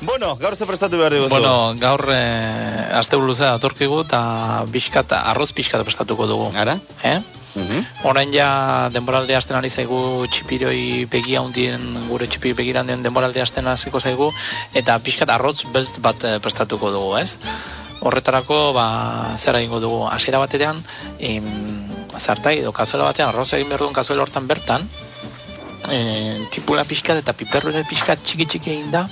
Bueno, gaur ze prestatu behar diguzu? Bueno, gaur eh, aste luzea datorkigu eta pixkat, arroz pixkat prestatuko dugu. Ara? Eh? Mhm. Orain ja denboralde hasten ari zaigu txipiroi begia hundien gure txipiroi begiran den denboralde hasten hasiko zaigu eta pixkat arroz beltz bat eh, prestatuko dugu, ez? Horretarako, ba, zer egingo dugu, hasiera batean, em, zartai edo kazuela batean, arroz egin behar duen kazuela hortan bertan, e, tipula pixkat eta piper berde pixkat txiki txiki egin da,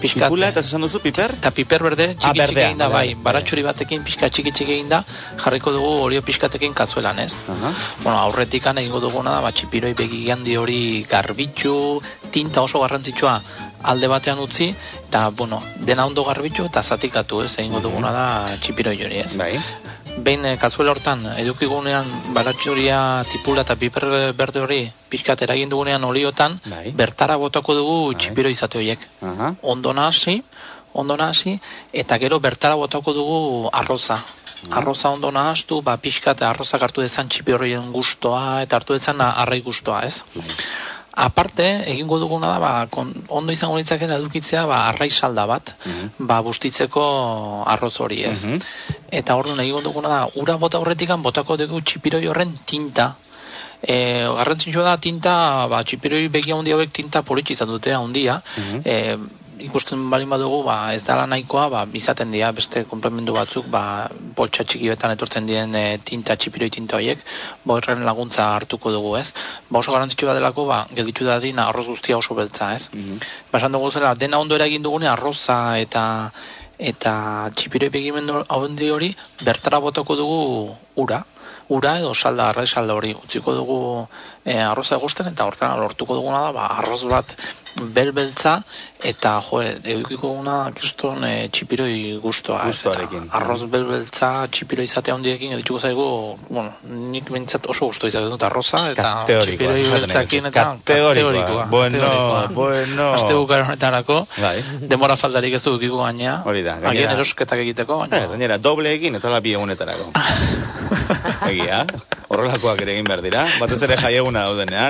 pixkat, Tipula eta esan duzu, piper? eta piper berde txiki Ah, txiki egin da, bai, baratxuri batekin pixka txiki txiki egin da, jarriko dugu olio pixkatekin kazuelan, ez? Aha. Bueno, aurretikan egingo duguna da, ba, txipiroi begi handi hori garbitxu, tinta oso garrantzitsua alde batean utzi, eta, bueno, dena ondo garbitxu eta zatikatu, ez? Egingo duguna da txipiroi hori, ez? Bai. Behin eh, kazuela hortan, edukigunean baratxuria tipula eta piper berde hori pixkat eragin dugunean oliotan, Bai. bertara botako dugu Bai. txipiro izate horiek. Aha. Ondo nahasi, ondo nahasi, eta gero bertara botako dugu arroza. Arroza ondo nahastu, ba, pixkat arrozak hartu dezan txipirroien gustoa, eta hartu dezan arrai gustoa, ez? Bai. Aparte, egingo duguna da, ba, kon, ondo izango litzakeen edukitzea, ba, arrai salda bat, Mhm. ba, bustitzeko arroz hori, ez? Mhm. Eta orduan egingo duguna da, ura bota horretikan botako dugu txipiroi horren tinta. E, garrantzitsua da tinta, ba, txipiroi begia hundi hauek tinta politxe izan dute handia. Mhm. e, ikusten balin badugu, ba, ez dala nahikoa, ba, izaten dira beste komplementu batzuk, ba, boltsa txikioetan etortzen diren e, tinta, txipiroi tinta horiek, ba, horren laguntza hartuko dugu, ez? Ba, oso garrantzitsua delako, ba, gelditu da dina arroz guztia oso beltza, ez? Mhm. Basan dugu zela, dena ondo eragin dugune arroza eta eta txipiroi begimendu haundi hori bertara botako dugu ura ura edo salda, arrai salda hori utziko dugu e, arroza egusten eta hortan lortuko duguna da ba, arroz bat belbeltza eta jo, edukiko duguna kriston e, txipiroi gustoa Gustoarekin. arroz belbeltza txipiroi izate handiekin edituko zaigu bueno, nik bintzat oso gusto izaten dut arroza eta txipiroi beltzakin eta. Kategorikoa. Bueno, bueno. Aste bukaro honetarako, Bai. denbora faltarik ez du ukiko gaina. Hori da, gainera- Agian erosketak egiteko, Eh, baina. gainera, doble egin eta la bi egunetarako. Egia, horrelakoak ere egin behar dira. Batez ere jaieguna daudenean.